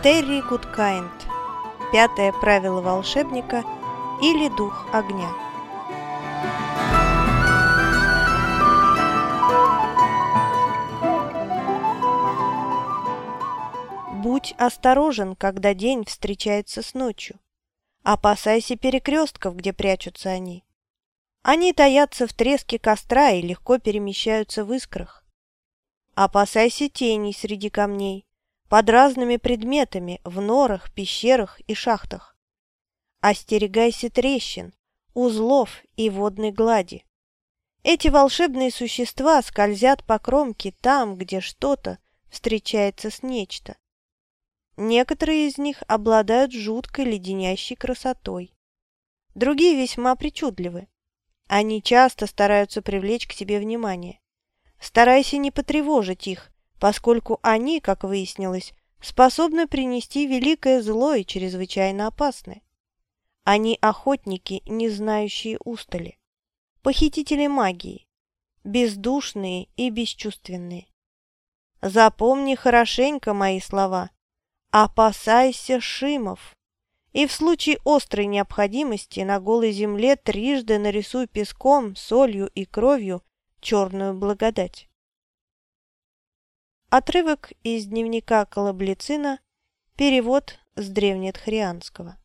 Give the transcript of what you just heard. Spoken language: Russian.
Терри Гудкайнд. Пятое правило волшебника или дух огня. Будь осторожен, когда день встречается с ночью. Опасайся перекрестков, где прячутся они. Они таятся в треске костра и легко перемещаются в искрах. Опасайся теней среди камней, под разными предметами, в норах, пещерах и шахтах. Остерегайся трещин, узлов и водной глади. Эти волшебные существа скользят по кромке там, где что-то встречается с нечто. Некоторые из них обладают жуткой леденящей красотой. Другие весьма причудливы. Они часто стараются привлечь к себе внимание. Старайся не потревожить их, поскольку они, как выяснилось, способны принести великое зло и чрезвычайно опасны. Они охотники, не знающие устали, похитители магии, бездушные и бесчувственные. Запомни хорошенько мои слова – Опасайся шимов. И в случае острой необходимости на голой земле трижды нарисуй песком, солью и кровью черную благодать. Отрывок из дневника Колоблицина, перевод с древнетхрианского.